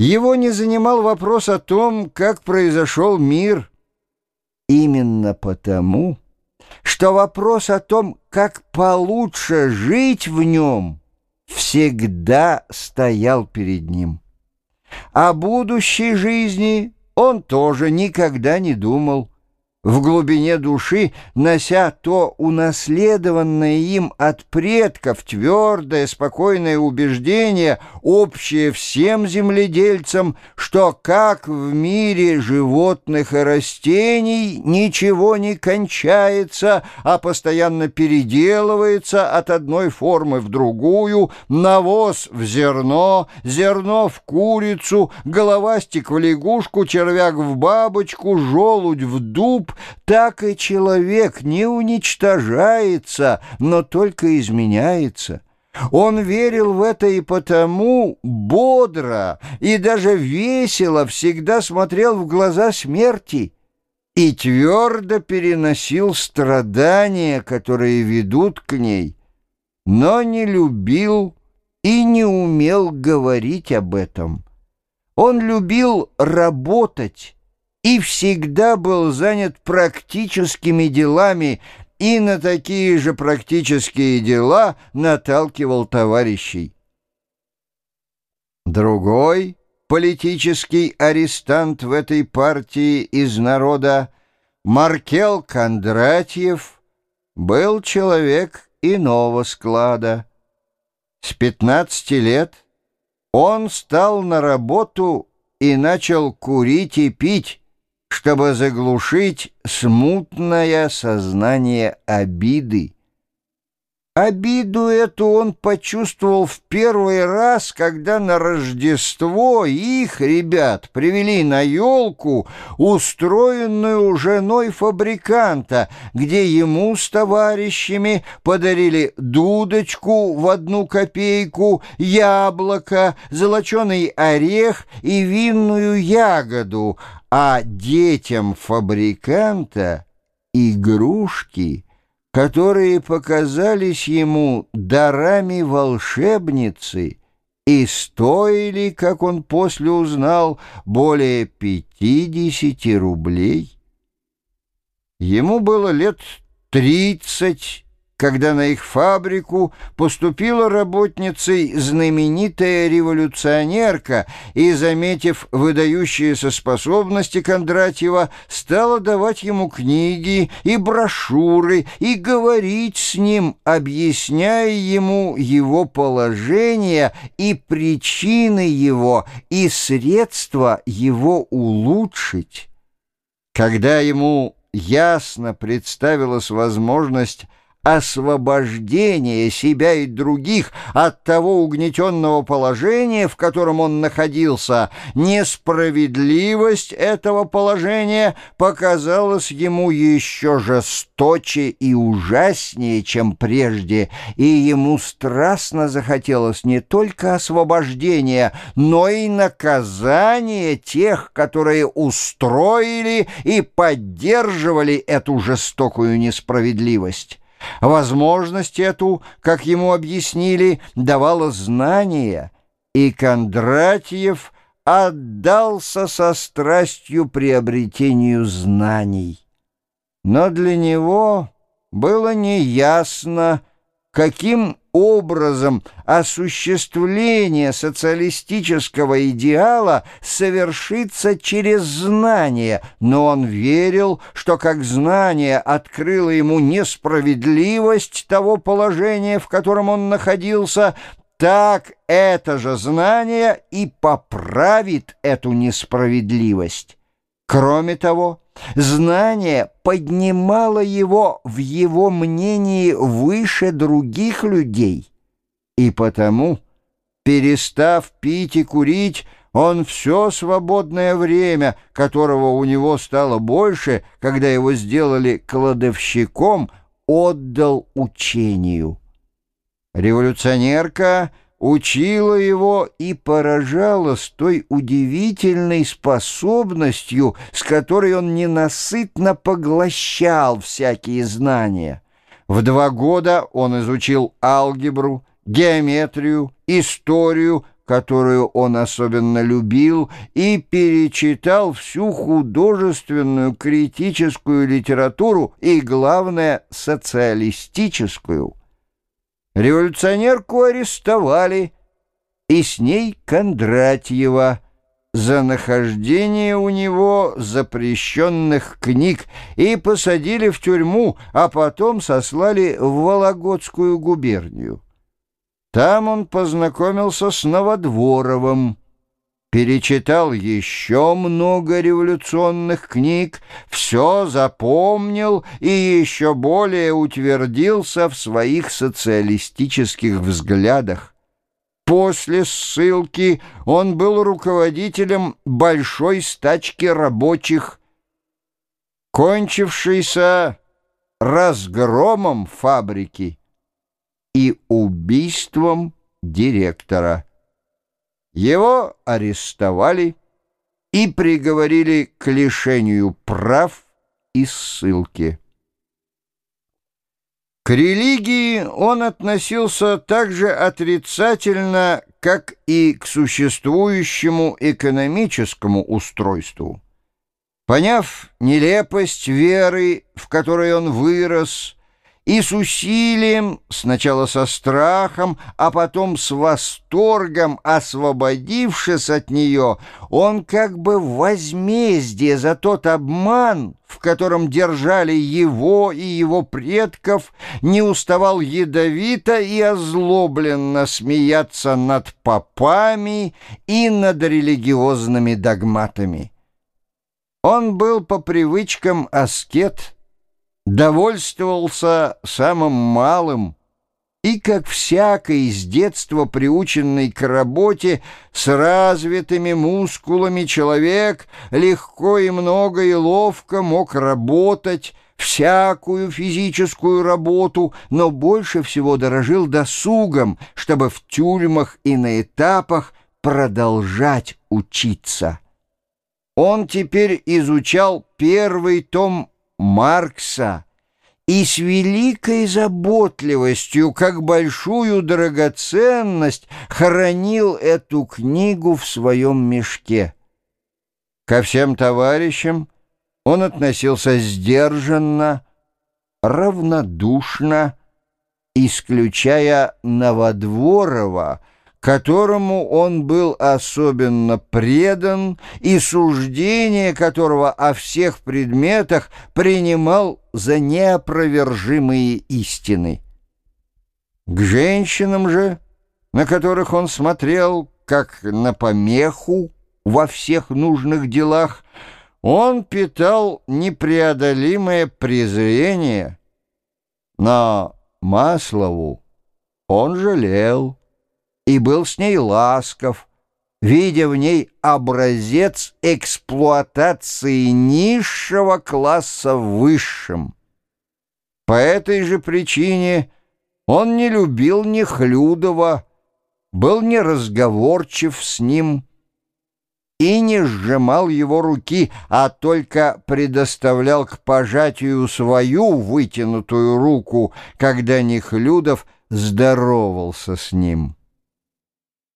Его не занимал вопрос о том, как произошел мир. Именно потому, что вопрос о том, как получше жить в нем, всегда стоял перед ним. О будущей жизни он тоже никогда не думал в глубине души, нося то унаследованное им от предков твердое, спокойное убеждение, общее всем земледельцам, что как в мире животных и растений ничего не кончается, а постоянно переделывается от одной формы в другую, навоз в зерно, зерно в курицу, головастик в лягушку, червяк в бабочку, желудь в дуб, так и человек не уничтожается, но только изменяется. Он верил в это и потому бодро и даже весело всегда смотрел в глаза смерти и твердо переносил страдания, которые ведут к ней, но не любил и не умел говорить об этом. Он любил работать, и всегда был занят практическими делами и на такие же практические дела наталкивал товарищей. Другой политический арестант в этой партии из народа, Маркел Кондратьев, был человек иного склада. С 15 лет он стал на работу и начал курить и пить, чтобы заглушить смутное сознание обиды. Обиду эту он почувствовал в первый раз, когда на Рождество их, ребят, привели на елку, устроенную женой фабриканта, где ему с товарищами подарили дудочку в одну копейку, яблоко, золоченый орех и винную ягоду, а детям фабриканта игрушки — которые показались ему дарами волшебницы и стоили, как он после узнал, более пятидесяти рублей. Ему было лет тридцать когда на их фабрику поступила работницей знаменитая революционерка и, заметив выдающиеся способности Кондратьева, стала давать ему книги и брошюры и говорить с ним, объясняя ему его положение и причины его и средства его улучшить. Когда ему ясно представилась возможность освобождение себя и других от того угнетенного положения, в котором он находился, несправедливость этого положения показалась ему еще жесточе и ужаснее, чем прежде, и ему страстно захотелось не только освобождения, но и наказания тех, которые устроили и поддерживали эту жестокую несправедливость. Возможность эту, как ему объяснили, давала знание, и Кондратьев отдался со страстью приобретению знаний. Но для него было неясно, каким образом осуществление социалистического идеала совершится через знание, но он верил, что как знание открыло ему несправедливость того положения, в котором он находился, так это же знание и поправит эту несправедливость. Кроме того, Знание поднимало его в его мнении выше других людей, и потому, перестав пить и курить, он все свободное время, которого у него стало больше, когда его сделали кладовщиком, отдал учению. Революционерка — учила его и поражала с той удивительной способностью, с которой он ненасытно поглощал всякие знания. В два года он изучил алгебру, геометрию, историю, которую он особенно любил, и перечитал всю художественную критическую литературу и, главное, социалистическую. Революционерку арестовали, и с ней Кондратьева за нахождение у него запрещенных книг и посадили в тюрьму, а потом сослали в Вологодскую губернию. Там он познакомился с Новодворовым, перечитал еще много революционных книг, все запомнил и еще более утвердился в своих социалистических взглядах. После ссылки он был руководителем большой стачки рабочих, кончившейся разгромом фабрики и убийством директора. Его арестовали и приговорили к лишению прав и ссылке. К религии он относился так же отрицательно, как и к существующему экономическому устройству. Поняв нелепость веры, в которой он вырос, и с усилием, сначала со страхом, а потом с восторгом, освободившись от нее, он как бы возмездие за тот обман, в котором держали его и его предков, не уставал ядовито и озлобленно смеяться над попами и над религиозными догматами. Он был по привычкам аскет, довольствовался самым малым и, как всякий с детства приученный к работе, с развитыми мускулами человек легко и много и ловко мог работать, всякую физическую работу, но больше всего дорожил досугом, чтобы в тюрьмах и на этапах продолжать учиться. Он теперь изучал первый том Маркса и с великой заботливостью, как большую драгоценность, хранил эту книгу в своем мешке. Ко всем товарищам он относился сдержанно, равнодушно, исключая Новодворова, которому он был особенно предан и суждение которого о всех предметах принимал за неопровержимые истины. К женщинам же, на которых он смотрел как на помеху во всех нужных делах, он питал непреодолимое презрение, но Маслову он жалел и был с ней ласков, видя в ней образец эксплуатации низшего класса в высшем. По этой же причине он не любил Нехлюдова, был неразговорчив с ним и не сжимал его руки, а только предоставлял к пожатию свою вытянутую руку, когда Нехлюдов здоровался с ним.